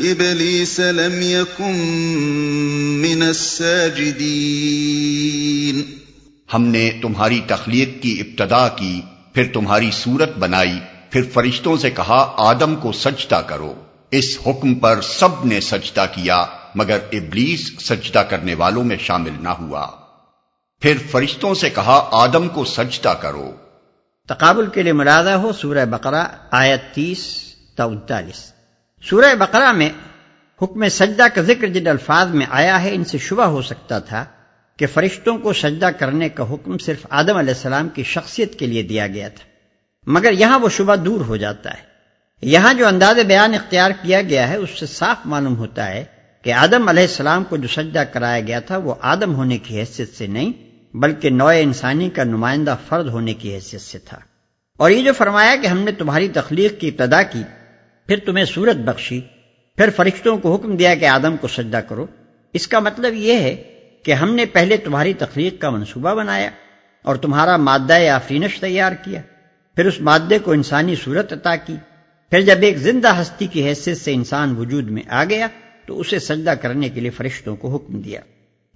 إِبْلِيسَ لَمْ يَكُنْ مِنَ السَّاجِدِينَ ہم نے تمہاری تخلیق کی ابتدا کی پھر تمہاری صورت بنائی پھر فرشتوں سے کہا آدم کو سجدہ کرو۔ اس حکم پر سب نے سجدہ کیا مگر ابلیس سجدہ کرنے والوں میں شامل نہ ہوا۔ پھر فرشتوں سے کہا آدم کو سجدہ کرو۔ تقابل کے لیے مرادہ ہو سورہ بقرہ آیت تیس تا انتالیس۔ سورہ بقرہ میں حکم سجدہ کا ذکر جن الفاظ میں آیا ہے، ان سے شبہ ہو سکتا تھا کہ فرشتوں کو سجدہ کرنے کا حکم صرف آدم علیہ السلام کی شخصیت کے لیے دیا گیا تھا۔ مگر یہاں وہ شبہ دور ہو جاتا ہے۔ یہاں جو انداز بیان اختیار کیا گیا ہے، اس سے صاف معلوم ہوتا ہے کہ آدم علیہ السلام کو جو سجدہ کرایا گیا تھا، وہ آدم ہونے کی حیثیت سے نہیں، بلکہ نوع انسانی کا نمائندہ فرد ہونے کی حیثیت سے تھا۔ اور یہ جو فرمایا کہ ہم نے تمہاری تخلیق کی ابتدا کی پھر تمہیں صورت بخشی۔ پھر فرشتوں کو حکم دیا کہ آدم کو سجدہ کرو۔ اس کا مطلب یہ ہے کہ ہم نے پہلے تمہاری تخلیق کا منصوبہ بنایا اور تمہارا مادہ آفرینش تیار کیا۔ پھر اس مادے کو انسانی صورت عطا کی۔ پھر جب ایک زندہ ہستی کی حیثیت سے انسان وجود میں آ گیا تو اسے سجدہ کرنے کے لیے فرشتوں کو حکم دیا۔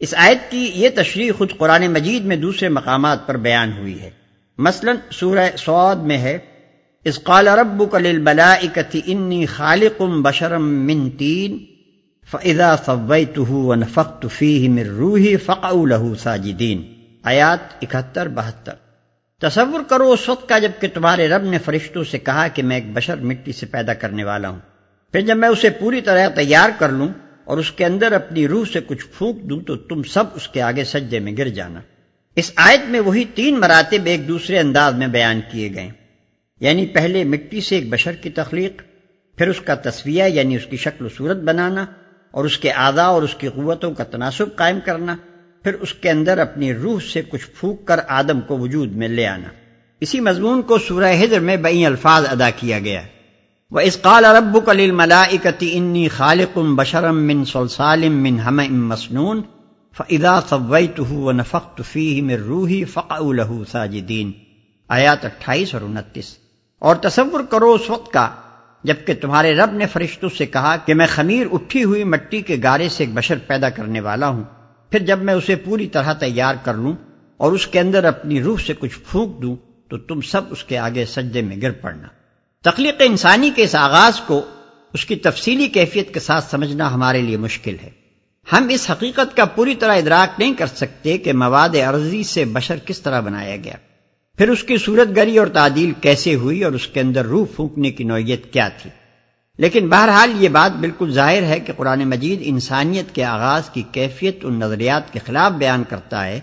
اس آیت کی یہ تشریح خود قرآن مجید میں دوسرے مقامات پر بیان ہوئی ہے۔ مثلا سورہ سعود میں ہے اس قال ربك للملائكة انی خالق بشرا من تین فاذا سويته ونفخت فيه من روحي فقعوا له ساجدين۔ آیات اکہتر، بہتر۔ تصور کرو اس وقت کا جبکہ تمہارے رب نے فرشتوں سے کہا کہ میں ایک بشر مٹی سے پیدا کرنے والا ہوں۔ پھر جب میں اسے پوری طرح تیار کر لوں اور اس کے اندر اپنی روح سے کچھ پھونک دوں تو تم سب اس کے آگے سجدے میں گر جانا۔ اس آیت میں وہی تین مراتب ایک دوسرے انداز میں بیان کیے گئے۔ یعنی پہلے مٹی سے ایک بشر کی تخلیق، پھر اس کا تصویہ یعنی اس کی شکل و صورت بنانا، اور اس کے اعضاء اور اس کی قوتوں کا تناسب قائم کرنا، پھر اس کے اندر اپنی روح سے کچھ پھونک کر آدم کو وجود میں لے آنا۔ اسی مضمون کو سورہ حجر میں بئی الفاظ ادا کیا گیا۔ وہ اس قال ارب کلیل ملاکتی انی خالق بشرم من سلسالم من ہم مسنون فضا صویت و نفقت فیہ من روحی فقع لہو ساجدین آیات اٹھائیس اور انتیس۔ اور تصور کرو اس وقت کا، جبکہ تمہارے رب نے فرشتوں سے کہا کہ میں خمیر اٹھی ہوئی مٹی کے گارے سے ایک بشر پیدا کرنے والا ہوں۔ پھر جب میں اسے پوری طرح تیار کر لوں اور اس کے اندر اپنی روح سے کچھ پھونک دوں، تو تم سب اس کے آگے سجدے میں گر پڑنا۔ تخلیق انسانی کے اس آغاز کو اس کی تفصیلی کیفیت کے ساتھ سمجھنا ہمارے لیے مشکل ہے۔ ہم اس حقیقت کا پوری طرح ادراک نہیں کر سکتے کہ مواد عرضی سے بشر کس طرح بنایا گیا۔ پھر اس کی صورت گری اور تعدیل کیسے ہوئی اور اس کے اندر روح پھونکنے کی نوعیت کیا تھی؟ لیکن بہرحال یہ بات بالکل ظاہر ہے کہ قرآن مجید انسانیت کے آغاز کی کیفیت ان نظریات کے خلاف بیان کرتا ہے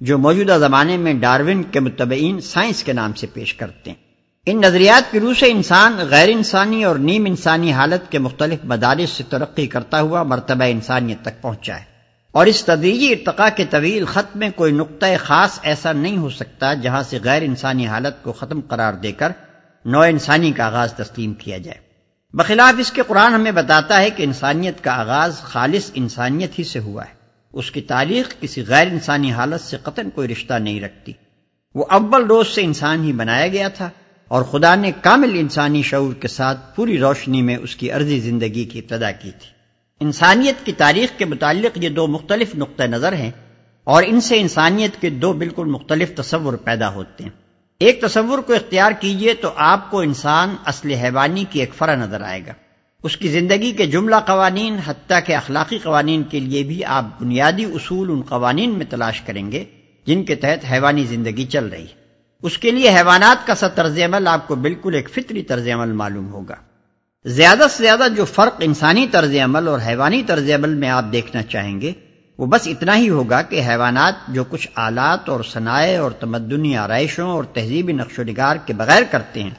جو موجودہ زمانے میں ڈارون کے متبعین سائنس کے نام سے پیش کرتے ہیں۔ ان نظریات کی روح سے انسان غیر انسانی اور نیم انسانی حالت کے مختلف مدارس سے ترقی کرتا ہوا مرتبہ انسانیت تک پہنچا ہے۔ اور اس تدریجی ارتقاء کے طویل خط میں کوئی نقطۂ خاص ایسا نہیں ہو سکتا جہاں سے غیر انسانی حالت کو ختم قرار دے کر نو انسانی کا آغاز تسلیم کیا جائے۔ بخلاف اس کے قرآن ہمیں بتاتا ہے کہ انسانیت کا آغاز خالص انسانیت ہی سے ہوا ہے۔ اس کی تاریخ کسی غیر انسانی حالت سے قطن کوئی رشتہ نہیں رکھتی۔ وہ اول روز سے انسان ہی بنایا گیا تھا اور خدا نے کامل انسانی شعور کے ساتھ پوری روشنی میں اس کی عرضی زندگی کی ابتدا کی تھی۔ انسانیت کی تاریخ کے متعلق یہ دو مختلف نقطۂ نظر ہیں اور ان سے انسانیت کے دو بالکل مختلف تصور پیدا ہوتے ہیں۔ ایک تصور کو اختیار کیجیے تو آپ کو انسان اصل حیوانی کی ایک فرا نظر آئے گا۔ اس کی زندگی کے جملہ قوانین حتیٰ کہ اخلاقی قوانین کے لیے بھی آپ بنیادی اصول ان قوانین میں تلاش کریں گے جن کے تحت حیوانی زندگی چل رہی ہے۔ اس کے لیے حیوانات کا سا طرز عمل آپ کو بالکل ایک فطری طرز عمل معلوم ہوگا۔ زیادہ سے زیادہ جو فرق انسانی طرز عمل اور حیوانی طرز عمل میں آپ دیکھنا چاہیں گے، وہ بس اتنا ہی ہوگا کہ حیوانات جو کچھ آلات اور صنائع اور تمدنی آرائشوں اور تہذیبی نقش و نگار کے بغیر کرتے ہیں،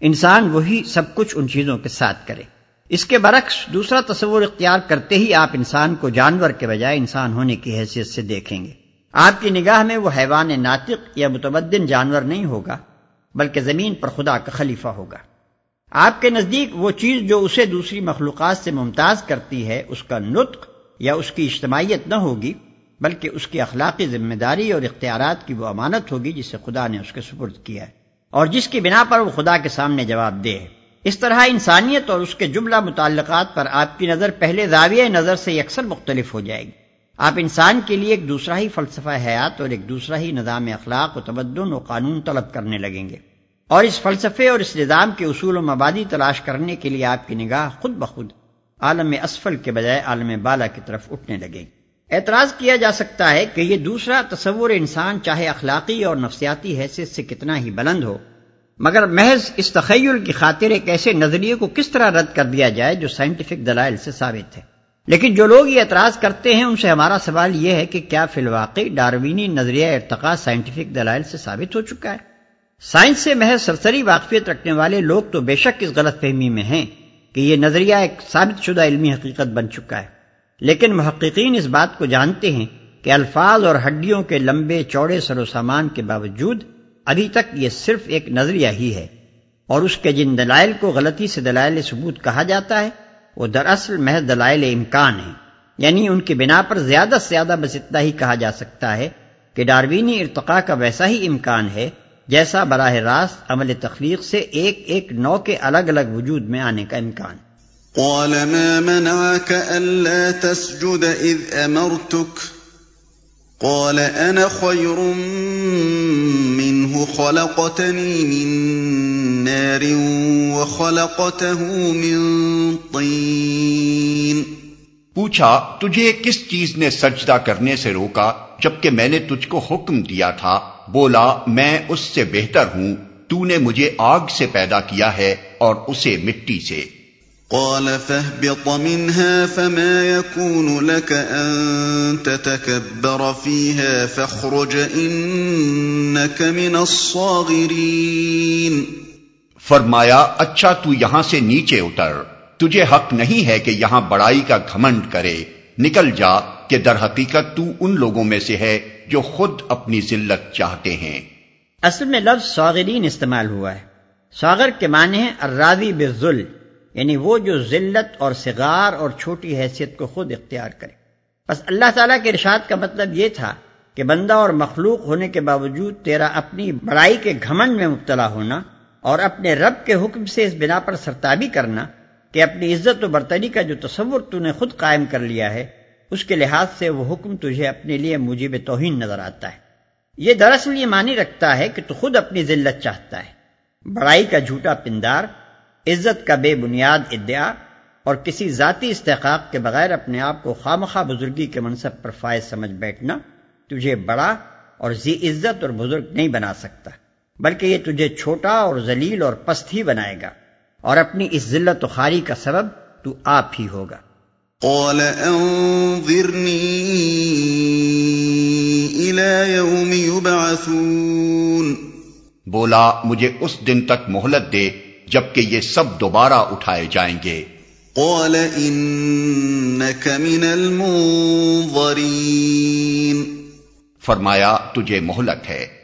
انسان وہی سب کچھ ان چیزوں کے ساتھ کرے۔ اس کے برعکس دوسرا تصور اختیار کرتے ہی آپ انسان کو جانور کے بجائے انسان ہونے کی حیثیت سے دیکھیں گے۔ آپ کی نگاہ میں وہ حیوان ناطق یا متمدن جانور نہیں ہوگا، بلکہ زمین پر خدا کا خلیفہ ہوگا۔ آپ کے نزدیک وہ چیز جو اسے دوسری مخلوقات سے ممتاز کرتی ہے، اس کا نطق یا اس کی اجتماعیت نہ ہوگی، بلکہ اس کی اخلاقی ذمہ داری اور اختیارات کی وہ امانت ہوگی جسے خدا نے اس کے سپرد کیا ہے۔ اور جس کی بنا پر وہ خدا کے سامنے جواب دے ہے۔ اس طرح انسانیت اور اس کے جملہ متعلقات پر آپ کی نظر پہلے زاویہ نظر سے اکثر مختلف ہو جائے گی۔ آپ انسان کے لیے ایک دوسرا ہی فلسفہ حیات اور ایک دوسرا ہی نظام اخلاق و تمدن و قانون طلب کرنے لگیں گے۔ اور اس فلسفے اور اس نظام کے اصول و مبادی تلاش کرنے کے لیے آپ کی نگاہ خود بخود عالم اسفل کے بجائے عالم بالا کی طرف اٹھنے لگے۔ گی اعتراض کیا جا سکتا ہے کہ یہ دوسرا تصور انسان چاہے اخلاقی اور نفسیاتی حیثیت سے کتنا ہی بلند ہو، مگر محض اس تخیل کی خاطر ایک ایسے نظریے کو کس طرح رد کر دیا جائے جو سائنٹیفک دلائل سے ثابت ہے۔ لیکن جو لوگ یہ اعتراض کرتے ہیں، ان سے ہمارا سوال یہ ہے کہ کیا فی الواقع ڈاروینی نظریہ ارتقاء سائنٹیفک دلائل سے ثابت ہو چکا ہے؟ سائنس سے محض سرسری واقفیت رکھنے والے لوگ تو بے شک اس غلط فہمی میں ہیں کہ یہ نظریہ ایک ثابت شدہ علمی حقیقت بن چکا ہے۔ لیکن محققین اس بات کو جانتے ہیں کہ الفاظ اور ہڈیوں کے لمبے چوڑے سر و سامان کے باوجود ابھی تک یہ صرف ایک نظریہ ہی ہے اور اس کے جن دلائل کو غلطی سے دلائل ثبوت کہا جاتا ہے، وہ دراصل محض دلائل امکان ہیں۔ یعنی ان کی بنا پر زیادہ سے زیادہ بس اتنا ہی کہا جا سکتا ہے کہ ڈاروینی ارتقاء کا ویسا ہی امکان ہے جیسا براہ راست عمل تخلیق سے ایک ایک نو کے الگ الگ وجود میں آنے کا امکان۔ قال ما منعك ألا تسجد إذ أمرتك؟ قال أنا خير منه خلقتني من نار وخلقته من طين۔ پوچھا تجھے کس چیز نے سجدہ کرنے سے روکا؟ جبکہ میں نے تجھ کو حکم دیا تھا بولا میں اس سے بہتر ہوں تو نے مجھے آگ سے پیدا کیا ہے اور اسے مٹی سے۔ قال فاهبط منها فما يكون لك أن تتكبر فيها فاخرج إنك من الصاغرين۔ فرمایا اچھا تو یہاں سے نیچے اتر۔ تجھے حق نہیں ہے کہ یہاں بڑائی کا گھمنڈ کرے۔ نکل جا کہ در حقیقت تو ان لوگوں میں سے ہے جو خود اپنی ذلت چاہتے ہیں۔ اصل میں لفظ ساغرین استعمال ہوا ہے۔ ساغر کے معنی ہے الراوی بالذل یعنی وہ جو ذلت اور سگار اور چھوٹی حیثیت کو خود اختیار کرے۔ بس اللہ تعالیٰ کے ارشاد کا مطلب یہ تھا کہ بندہ اور مخلوق ہونے کے باوجود تیرا اپنی بڑائی کے گھمنڈ میں مبتلا ہونا اور اپنے رب کے حکم سے اس بنا پر سرتابی کرنا کہ اپنی عزت و برتری کا جو تصور تو نے خود قائم کر لیا ہے، اس کے لحاظ سے وہ حکم تجھے اپنے لیے مجیب توہین نظر آتا ہے۔ یہ دراصل یہ معنی رکھتا ہے کہ تو خود اپنی ذلت چاہتا ہے۔ بڑائی کا جھوٹا پندار، عزت کا بے بنیاد ادعا اور کسی ذاتی استحقاق کے بغیر اپنے آپ کو خامخواہ بزرگی کے منصب پر فائز سمجھ بیٹھنا تجھے بڑا اور زی عزت اور بزرگ نہیں بنا سکتا، بلکہ یہ تجھے چھوٹا اور ذلیل اور پست ہی بنائے گا۔ اور اپنی اس ذلت و خاری کا سبب تو آپ ہی ہوگا۔ قال انظرني الى يوم يبعثون بولا مجھے اس دن تک مہلت دے جبکہ یہ سب دوبارہ اٹھائے جائیں گے۔ قال انك من المنظرين فرمایا تجھے مہلت ہے۔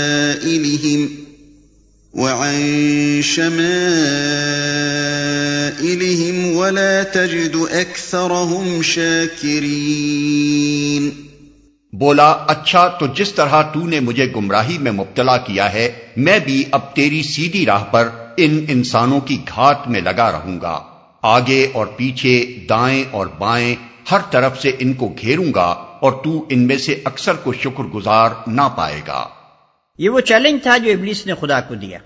وعن شمائلهم ولا تجد أكثرهم شاكرين. بولا اچھا تو جس طرح تو نے مجھے گمراہی میں مبتلا کیا ہے، میں بھی اب تیری سیدھی راہ پر ان انسانوں کی گھات میں لگا رہوں گا۔ آگے اور پیچھے، دائیں اور بائیں، ہر طرف سے ان کو گھیروں گا اور تو ان میں سے اکثر کو شکر گزار نہ پائے گا۔ یہ وہ چیلنج تھا جو ابلیس نے خدا کو دیا۔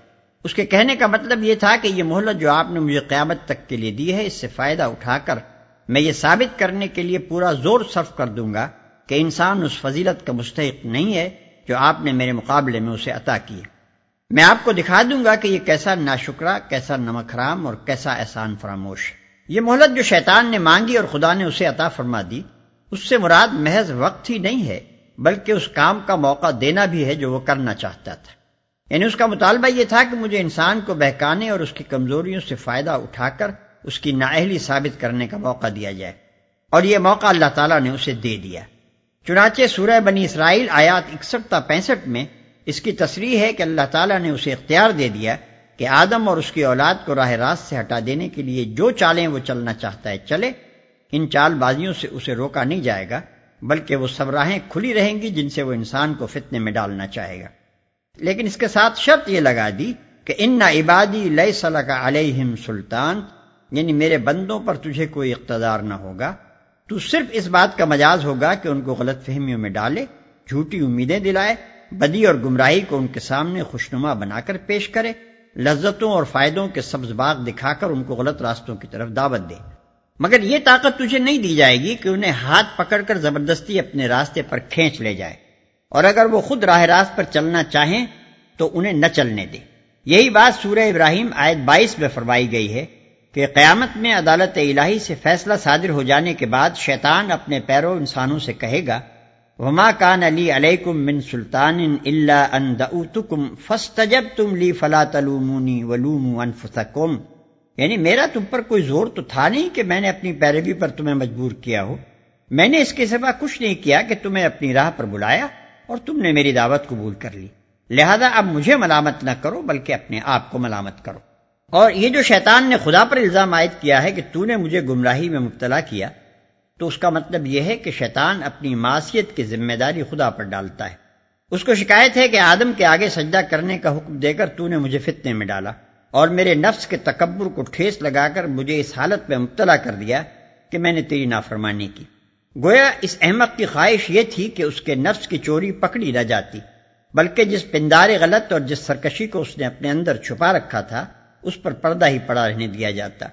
اس کے کہنے کا مطلب یہ تھا کہ یہ مہلت جو آپ نے مجھے قیامت تک کے لیے دی ہے، اس سے فائدہ اٹھا کر میں یہ ثابت کرنے کے لیے پورا زور صرف کر دوں گا کہ انسان اس فضیلت کا مستحق نہیں ہے جو آپ نے میرے مقابلے میں اسے عطا کی میں آپ کو دکھا دوں گا کہ یہ کیسا ناشکرا، کیسا نمک رام اور کیسا احسان فراموش۔ یہ مہلت جو شیطان نے مانگی اور خدا نے اسے عطا فرما دی، اس سے مراد محض وقت ہی نہیں ہے۔ بلکہ اس کام کا موقع دینا بھی ہے جو وہ کرنا چاہتا تھا۔ یعنی اس کا مطالبہ یہ تھا کہ مجھے انسان کو بہکانے اور اس کی کمزوریوں سے فائدہ اٹھا کر اس کی نااہلی ثابت کرنے کا موقع دیا جائے۔ اور یہ موقع اللہ تعالیٰ نے اسے دے دیا۔ چنانچہ سورہ بنی اسرائیل آیات اکسٹھ تا پینسٹھ میں اس کی تصریح ہے کہ اللہ تعالیٰ نے اسے اختیار دے دیا کہ آدم اور اس کی اولاد کو راہ راست سے ہٹا دینے کے لیے جو چالیں وہ چلنا چاہتا ہے چلے، ان چال بازیوں سے اسے روکا نہیں جائے گا۔ بلکہ وہ سب راہیں کھلی رہیں گی جن سے وہ انسان کو فتنے میں ڈالنا چاہے گا۔ لیکن اس کے ساتھ شرط یہ لگا دی کہ ان نہ عبادی لئی صلاح علیہم سلطان یعنی میرے بندوں پر تجھے کوئی اقتدار نہ ہوگا۔ تو صرف اس بات کا مجاز ہوگا کہ ان کو غلط فہمیوں میں ڈالے، جھوٹی امیدیں دلائے، بدی اور گمراہی کو ان کے سامنے خوشنما بنا کر پیش کرے، لذتوں اور فائدوں کے سبز باغ دکھا کر ان کو غلط راستوں کی طرف دعوت دے۔ مگر یہ طاقت تجھے نہیں دی جائے گی کہ انہیں ہاتھ پکڑ کر زبردستی اپنے راستے پر کھینچ لے جائے۔ اور اگر وہ خود راہ راست پر چلنا چاہیں تو انہیں نہ چلنے دے۔ یہی بات سورہ ابراہیم آیت بائیس میں فرمائی گئی ہے کہ قیامت میں عدالت الہی سے فیصلہ صادر ہو جانے کے بعد شیطان اپنے پیرو انسانوں سے کہے گا، وما کان علی علیکم من سلطان اللہ ان دعوتکم فاستجبتم لی فلا تلومونی ولوموا انفسکم. یعنی میرا تم پر کوئی زور تو تھا نہیں کہ میں نے اپنی پیروی پر تمہیں مجبور کیا ہو۔ میں نے اس کے سوا کچھ نہیں کیا کہ تمہیں اپنی راہ پر بلایا اور تم نے میری دعوت قبول کر لی۔ لہذا اب مجھے ملامت نہ کرو بلکہ اپنے آپ کو ملامت کرو۔ اور یہ جو شیطان نے خدا پر الزام عائد کیا ہے کہ تو نے مجھے گمراہی میں مبتلا کیا، تو اس کا مطلب یہ ہے کہ شیطان اپنی معاشیت کی ذمہ داری خدا پر ڈالتا ہے۔ اس کو شکایت ہے کہ آدم کے آگے سجدہ کرنے کا حکم دے کر تو نے مجھے فتنے میں ڈالا۔ اور میرے نفس کے تکبر کو ٹھیس لگا کر مجھے اس حالت میں مبتلا کر دیا کہ میں نے تیری نافرمانی کی۔ گویا اس احمد کی خواہش یہ تھی کہ اس کے نفس کی چوری پکڑی نہ جاتی، بلکہ جس پندار غلط اور جس سرکشی کو اس نے اپنے اندر چھپا رکھا تھا، اس پر پردہ ہی پڑا رہنے دیا جاتا۔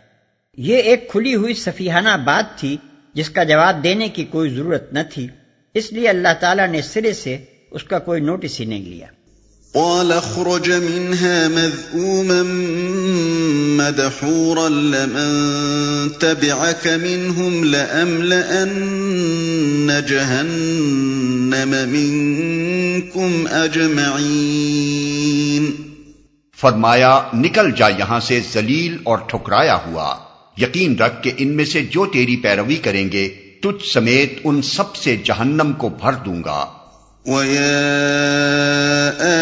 یہ ایک کھلی ہوئی سفیحانہ بات تھی جس کا جواب دینے کی کوئی ضرورت نہ تھی، اس لیے اللہ تعالیٰ نے سرے سے اس کا کوئی نوٹس ہی نہیں لیا۔ قال اخرج منها مذءوما مدحورا لمن تبعك منهم لأملأن جهنم منكم أجمعين۔ فرمایا، نکل جا یہاں سے ذلیل اور ٹھکرایا ہوا۔ یقین رکھ کہ ان میں سے جو تیری پیروی کریں گے، تجھ سمیت ان سب سے جہنم کو بھر دوں گا۔ وَيَا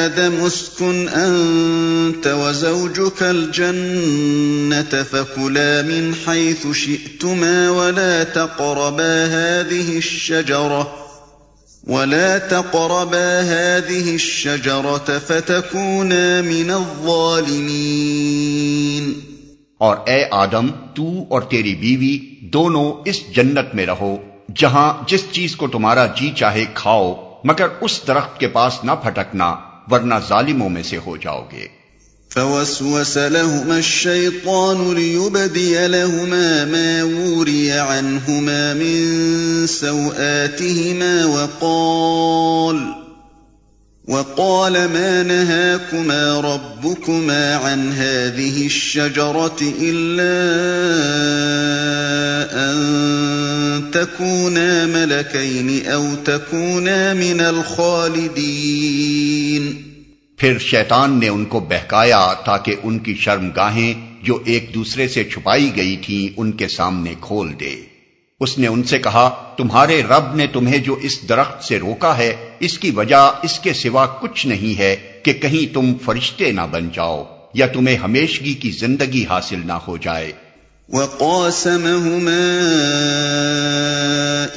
آدَمُ اسْكُنْ أَنْتَ وَزَوْجُكَ الْجَنَّةَ فَكُلَا مِنْ حَيْثُ شِئْتُمَا وَلَا تَقْرَبَا هَذِهِ الشَّجَرَةَ ولا تقربا هذه الشجرة فتكونا من الظالمين اور اے آدم، تو اور تیری بیوی دونوں اس جنت میں رہو، جہاں جس چیز کو تمہارا جی چاہے کھاؤ مگر اس درخت کے پاس نہ پھٹکنا ورنہ ظالموں میں سے ہو جاؤ گے۔ فوسوس لهما الشيطان ليبدي لهما ما وري عنهما من سوآتهما وقال وقال ما نهاكما ربكما عن هذه الشجرة إلا أن تكونا ملكين أو تكونا من الخالدين. پھر شیطان نے ان کو بہکایا تاکہ ان کی شرم گاہیں جو ایک دوسرے سے چھپائی گئی تھیں ان کے سامنے کھول دے۔ اس نے ان سے کہا، تمہارے رب نے تمہیں جو اس درخت سے روکا ہے، اس کی وجہ اس کے سوا کچھ نہیں ہے کہ کہیں تم فرشتے نہ بن جاؤ یا تمہیں ہمیشگی کی زندگی حاصل نہ ہو جائے۔ وقاسمهما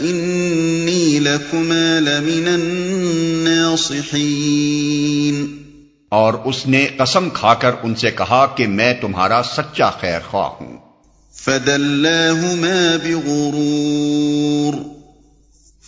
إني لكما لمن الناصحين اور اس نے قسم کھا کر ان سے کہا کہ میں تمہارا سچا خیر خواہ ہوں۔ فدلاهما بغرور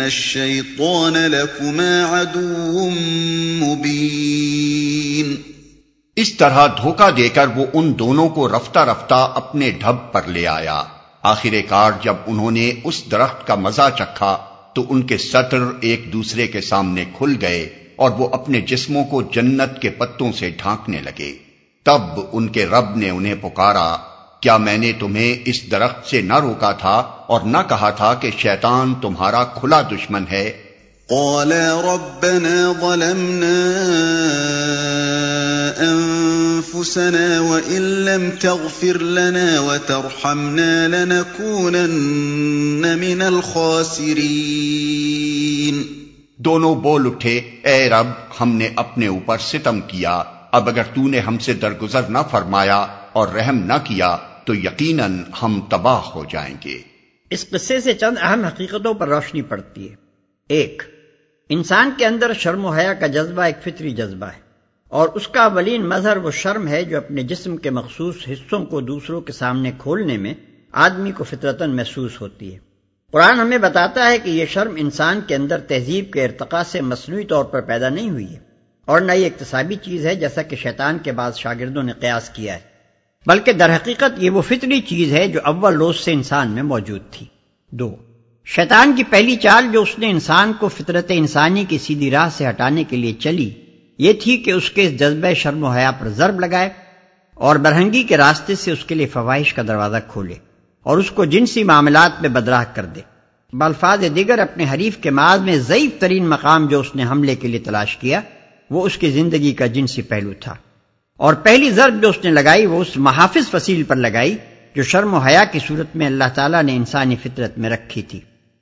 الشيطان لكما عدو مبين۔ اس طرح دھوکہ دے کر وہ ان دونوں کو رفتہ رفتہ اپنے ڈھب پر لے آیا۔ آخر کار جب انہوں نے اس درخت کا مزہ چکھا تو ان کے سطر ایک دوسرے کے سامنے کھل گئے اور وہ اپنے جسموں کو جنت کے پتوں سے ڈھانکنے لگے۔ تب ان کے رب نے انہیں پکارا۔ کیا میں نے تمہیں اس درخت سے نہ روکا تھا اور نہ کہا تھا کہ شیطان تمہارا کھلا دشمن ہے؟ قال ربنا ظلمنا انفسنا وان لم تغفر لنا وترحمنا لنكونن من الخاسرين. دونوں بول اٹھے اے رب ہم نے اپنے اوپر ستم کیا اب اگر تو نے ہم سے درگزر نہ فرمایا اور رحم نہ کیا تو یقیناً ہم تباہ ہو جائیں گے۔ اس قصے سے چند اہم حقیقتوں پر روشنی پڑتی ہے۔ ایک، انسان کے اندر شرم و حیا کا جذبہ ایک فطری جذبہ ہے، اور اس کا اولین مظہر وہ شرم ہے جو اپنے جسم کے مخصوص حصوں کو دوسروں کے سامنے کھولنے میں آدمی کو فطرتن محسوس ہوتی ہے۔ قرآن ہمیں بتاتا ہے کہ یہ شرم انسان کے اندر تہذیب کے ارتقاء سے مصنوعی طور پر پیدا نہیں ہوئی ہے، اور نہ یہ اقتصابی چیز ہے جیسا کہ شیطان کے بعد شاگردوں نے قیاس کیا ہے۔ بلکہ در حقیقت یہ وہ فطری چیز ہے جو اول روز سے انسان میں موجود تھی۔ دو، شیطان کی پہلی چال جو اس نے انسان کو فطرت انسانی کی سیدھی راہ سے ہٹانے کے لیے چلی، یہ تھی کہ اس کے جذبہ شرم و حیا پر ضرب لگائے اور برہنگی کے راستے سے اس کے لیے فوائش کا دروازہ کھولے اور اس کو جنسی معاملات میں بدراہ کر دے۔ بالفاظ دیگر اپنے حریف کے ماض میں ضعیف ترین مقام جو اس نے حملے کے لیے تلاش کیا، وہ اس کی زندگی کا جنسی پہلو تھا۔ اور پہلی ضرب جو اس نے لگائی وہ اس محافظ فصیل پر لگائی جو شرم و حیا کی صورت میں اللہ تعالیٰ نے انسانی فطرت میں رکھی تھی۔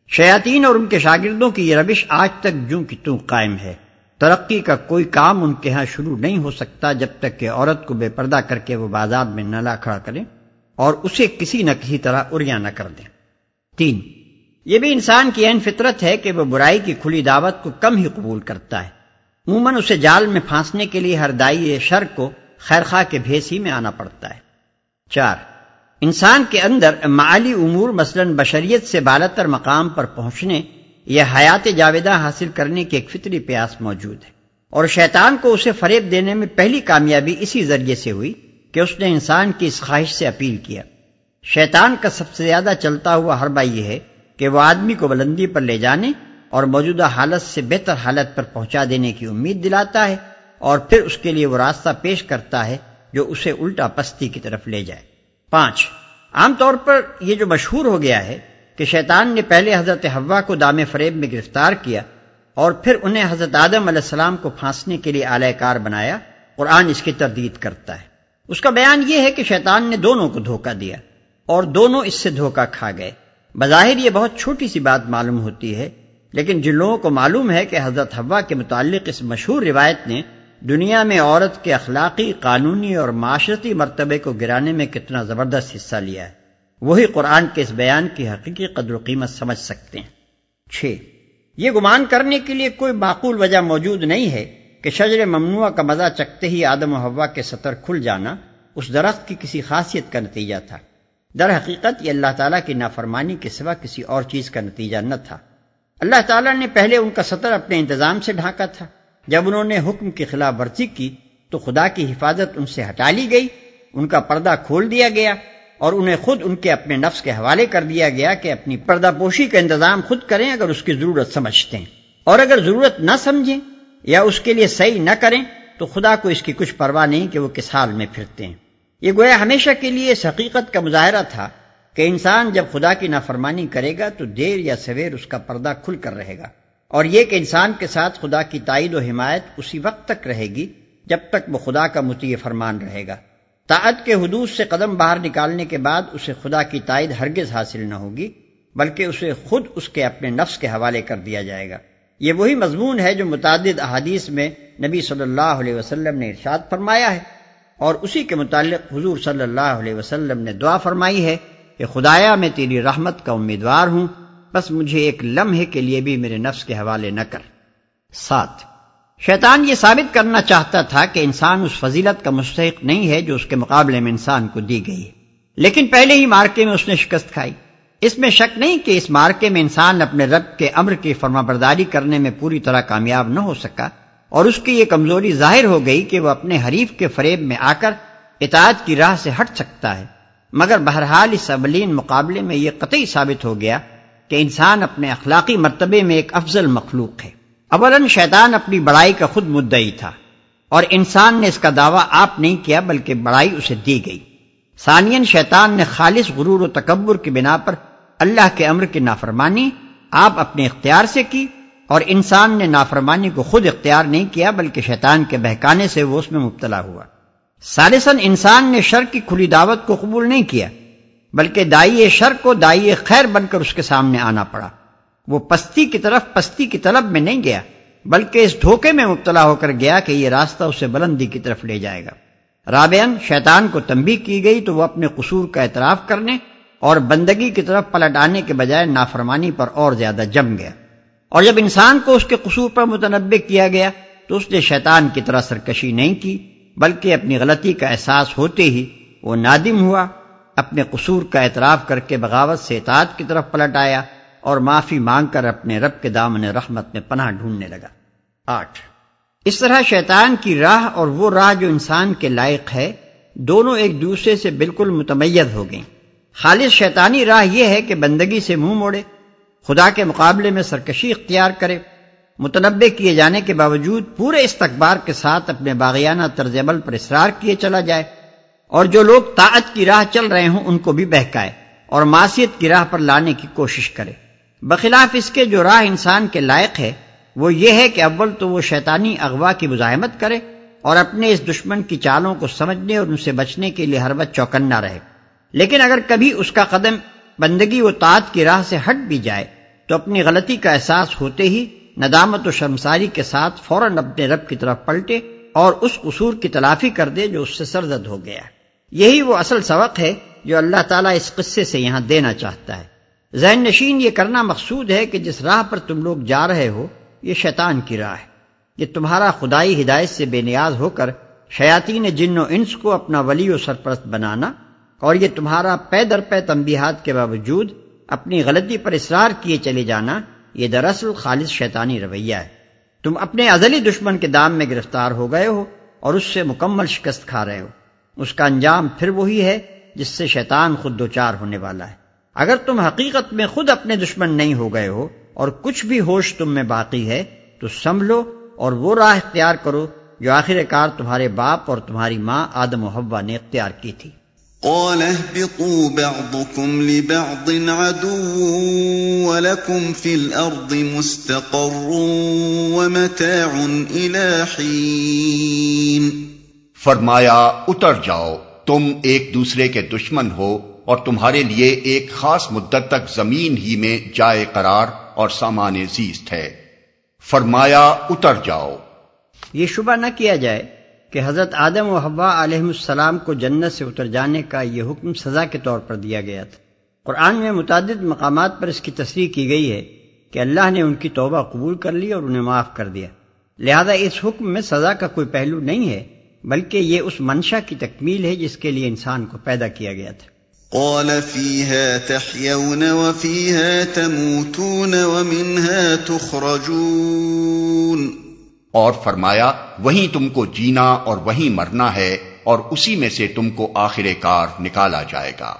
شیاطین اور ان کے شاگردوں کی یہ روش آج تک جوں کی توں قائم ہے۔ ترقی کا کوئی کام ان کے ہاں شروع نہیں ہو سکتا جب تک کہ عورت کو بے پردہ کر کے وہ بازار میں نلا کھڑا کریں اور اسے کسی نہ کسی طرح اریا نہ کر دیں۔ تین، یہ بھی انسان کی این فطرت ہے کہ وہ برائی کی کھلی دعوت کو کم ہی قبول کرتا ہے۔ عموماً اسے جال میں پھانسنے کے لیے ہر دائی شر کو خیرخواہ کے بھیس ہی میں آنا پڑتا ہے۔ چار، انسان کے اندر معلی امور مثلا بشریت سے بالتر مقام پر پہنچنے یہ حیات جاویدہ حاصل کرنے کی ایک فطری پیاس موجود ہے۔ اور شیطان کو اسے فریب دینے میں پہلی کامیابی اسی ذریعے سے ہوئی کہ اس نے انسان کی اس خواہش سے اپیل کیا۔ شیطان کا سب سے زیادہ چلتا ہوا حربہ یہ ہے کہ وہ آدمی کو بلندی پر لے جانے اور موجودہ حالت سے بہتر حالت پر پہنچا دینے کی امید دلاتا ہے۔ اور پھر اس کے لیے وہ راستہ پیش کرتا ہے جو اسے الٹا پستی کی طرف لے جائے۔ پانچ، عام طور پر یہ جو مشہور ہو گیا ہے کہ شیطان نے پہلے حضرت ہوا کو دام فریب میں گرفتار کیا اور پھر انہیں حضرت آدم علیہ السلام کو پھانسنے کے لیے اعلی کار بنایا، قرآن اس کی تردید کرتا ہے۔ اس کا بیان یہ ہے کہ شیطان نے دونوں کو دھوکہ دیا اور دونوں اس سے دھوکہ کھا گئے۔ بظاہر یہ بہت چھوٹی سی بات معلوم ہوتی ہے، لیکن جن لوگوں کو معلوم ہے کہ حضرت ہوا کے متعلق اس مشہور روایت نے دنیا میں عورت کے اخلاقی، قانونی اور معاشرتی مرتبے کو گرانے میں کتنا زبردست حصہ لیا ہے۔ وہی قرآن کے اس بیان کی حقیقی قدر و قیمت سمجھ سکتے ہیں۔ چھ۔ یہ گمان کرنے کے لیے کوئی معقول وجہ موجود نہیں ہے کہ شجر ممنوع کا مزہ چکتے ہی آدم و ہوا کے سطر کھل جانا اس درخت کی کسی خاصیت کا نتیجہ تھا۔ در حقیقت یہ اللہ تعالیٰ کی نافرمانی کے سوا کسی اور چیز کا نتیجہ نہ تھا۔ اللہ تعالیٰ نے پہلے ان کا سطر اپنے انتظام سے ڈھانکا تھا۔ جب انہوں نے حکم کی خلاف ورزی کی تو خدا کی حفاظت ان سے ہٹا لی گئی، ان کا پردہ کھول دیا گیا اور انہیں خود ان کے اپنے نفس کے حوالے کر دیا گیا کہ اپنی پردہ پوشی کا انتظام خود کریں اگر اس کی ضرورت سمجھتے ہیں۔ اور اگر ضرورت نہ سمجھیں یا اس کے لیے صحیح نہ کریں تو خدا کو اس کی کچھ پرواہ نہیں کہ وہ کس حال میں پھرتے ہیں۔ یہ گویا ہمیشہ کے لیے اس حقیقت کا مظاہرہ تھا کہ انسان جب خدا کی نافرمانی کرے گا تو دیر یا سویر اس کا پردہ کھل کر رہے گا۔ اور یہ کہ انسان کے ساتھ خدا کی تائید و حمایت اسی وقت تک رہے گی جب تک وہ خدا کا متی فرمان رہے گا۔ طاعت کے حدود سے قدم باہر نکالنے کے بعد اسے خدا کی تائید ہرگز حاصل نہ ہوگی، بلکہ اسے خود اس کے اپنے نفس کے حوالے کر دیا جائے گا۔ یہ وہی مضمون ہے جو متعدد احادیث میں نبی صلی اللہ علیہ وسلم نے ارشاد فرمایا ہے۔ اور اسی کے متعلق حضور صلی اللہ علیہ وسلم نے دعا فرمائی ہے کہ خدایا میں تیری رحمت کا امیدوار ہوں۔ بس مجھے ایک لمحے کے لیے بھی میرے نفس کے حوالے نہ کر۔ ساتھ، شیطان یہ ثابت کرنا چاہتا تھا کہ انسان اس فضیلت کا مستحق نہیں ہے جو اس کے مقابلے میں انسان کو دی گئی۔ ہے لیکن پہلے ہی مارکے میں اس نے شکست کھائی۔ اس میں شک نہیں کہ اس مارکے میں انسان اپنے رب کے امر کی فرما برداری کرنے میں پوری طرح کامیاب نہ ہو سکا اور اس کی یہ کمزوری ظاہر ہو گئی کہ وہ اپنے حریف کے فریب میں آ کر اطاعت کی راہ سے ہٹ سکتا ہے۔ مگر بہرحال اس ابلین مقابلے میں یہ قطعی ثابت ہو گیا کہ انسان اپنے اخلاقی مرتبے میں ایک افضل مخلوق ہے۔ اولن شیطان اپنی بڑائی کا خود مدعی تھا اور انسان نے اس کا دعویٰ آپ نہیں کیا بلکہ بڑائی اسے دی گئی۔ ثانین شیطان نے خالص غرور و تکبر کی بنا پر اللہ کے امر کی نافرمانی آپ اپنے اختیار سے کی اور انسان نے نافرمانی کو خود اختیار نہیں کیا بلکہ شیطان کے بہکانے سے وہ اس میں مبتلا ہوا۔ سالسن انسان نے شر کی کھلی دعوت کو قبول نہیں کیا۔ بلکہ دائی شر کو دائی خیر بن کر اس کے سامنے آنا پڑا۔ وہ پستی کی طرف، پستی کی طلب میں نہیں گیا، بلکہ اس دھوکے میں مبتلا ہو کر گیا کہ یہ راستہ اسے بلندی کی طرف لے جائے گا۔ رابعن شیطان کو تنبی کی گئی تو وہ اپنے قصور کا اعتراف کرنے اور بندگی کی طرف پلٹ آنے کے بجائے نافرمانی پر اور زیادہ جم گیا۔ اور جب انسان کو اس کے قصور پر متنوع کیا گیا تو اس نے شیطان کی طرح سرکشی نہیں کی، بلکہ اپنی غلطی کا احساس ہوتے ہی وہ نادم ہوا۔ اپنے قصور کا اعتراف کر کے بغاوت سے اطاعت کی طرف پلٹ آیا اور معافی مانگ کر اپنے رب کے دامن رحمت میں پناہ ڈھونڈنے لگا۔ آٹھ۔ اس طرح شیطان کی راہ اور وہ راہ جو انسان کے لائق ہے، دونوں ایک دوسرے سے بالکل متمیز ہو گئیں۔ خالص شیطانی راہ یہ ہے کہ بندگی سے منہ موڑے، خدا کے مقابلے میں سرکشی اختیار کرے، متنبع کیے جانے کے باوجود پورے استقبار کے ساتھ اپنے باغیانہ طرز عمل پر اصرار کیے چلا جائے۔ اور جو لوگ طاعت کی راہ چل رہے ہوں ان کو بھی بہکائے اور معصیت کی راہ پر لانے کی کوشش کرے۔ بخلاف اس کے جو راہ انسان کے لائق ہے، وہ یہ ہے کہ اول تو وہ شیطانی اغوا کی مزاحمت کرے اور اپنے اس دشمن کی چالوں کو سمجھنے اور ان سے بچنے کے لیے ہر وقت چوکنا رہے۔ لیکن اگر کبھی اس کا قدم بندگی و تعت کی راہ سے ہٹ بھی جائے، تو اپنی غلطی کا احساس ہوتے ہی ندامت و شرمساری کے ساتھ فوراً اپنے رب کی طرف پلٹے اور اس قصور کی تلافی کر دے جو اس سے سرزد ہو گیا۔ یہی وہ اصل سبق ہے جو اللہ تعالیٰ اس قصے سے یہاں دینا چاہتا ہے۔ ذہن نشین یہ کرنا مقصود ہے کہ جس راہ پر تم لوگ جا رہے ہو، یہ شیطان کی راہ ہے۔ یہ تمہارا خدائی ہدایت سے بے نیاز ہو کر شیاطین جن و انس کو اپنا ولی و سرپرست بنانا اور یہ تمہارا پے در پے تنبیہات کے باوجود اپنی غلطی پر اصرار کیے چلے جانا، یہ دراصل خالص شیطانی رویہ ہے۔ تم اپنے ازلی دشمن کے دام میں گرفتار ہو گئے ہو اور اس سے مکمل شکست کھا رہے ہو۔ اس کا انجام پھر وہی ہے جس سے شیطان خود دوچار ہونے والا ہے۔ اگر تم حقیقت میں خود اپنے دشمن نہیں ہو گئے ہو اور کچھ بھی ہوش تم میں باقی ہے، تو سنبھلو اور وہ راہ اختیار کرو جو آخر کار تمہارے باپ اور تمہاری ماں آدم و حوا نے اختیار کی تھی۔ قال اهبطوا بعضكم لبعض عدو ولكم في الأرض مستقر ومتاع إلى حين۔ فرمایا، اتر جاؤ، تم ایک دوسرے کے دشمن ہو اور تمہارے لیے ایک خاص مدت تک زمین ہی میں جائے قرار اور سامان زیست ہے۔ فرمایا، اتر جاؤ۔ یہ شبہ نہ کیا جائے کہ حضرت آدم و حوا علیہ السلام کو جنت سے اتر جانے کا یہ حکم سزا کے طور پر دیا گیا تھا۔ قرآن میں متعدد مقامات پر اس کی تصریح کی گئی ہے کہ اللہ نے ان کی توبہ قبول کر لی اور انہیں معاف کر دیا۔ لہذا اس حکم میں سزا کا کوئی پہلو نہیں ہے۔ بلکہ یہ اس منشا کی تکمیل ہے جس کے لیے انسان کو پیدا کیا گیا تھا۔ قال فيها تحيون وفيها تموتون ومنها تخرجون۔ اور فرمایا وہیں تم کو جینا اور وہیں مرنا ہے اور اسی میں سے تم کو آخر کار نکالا جائے گا۔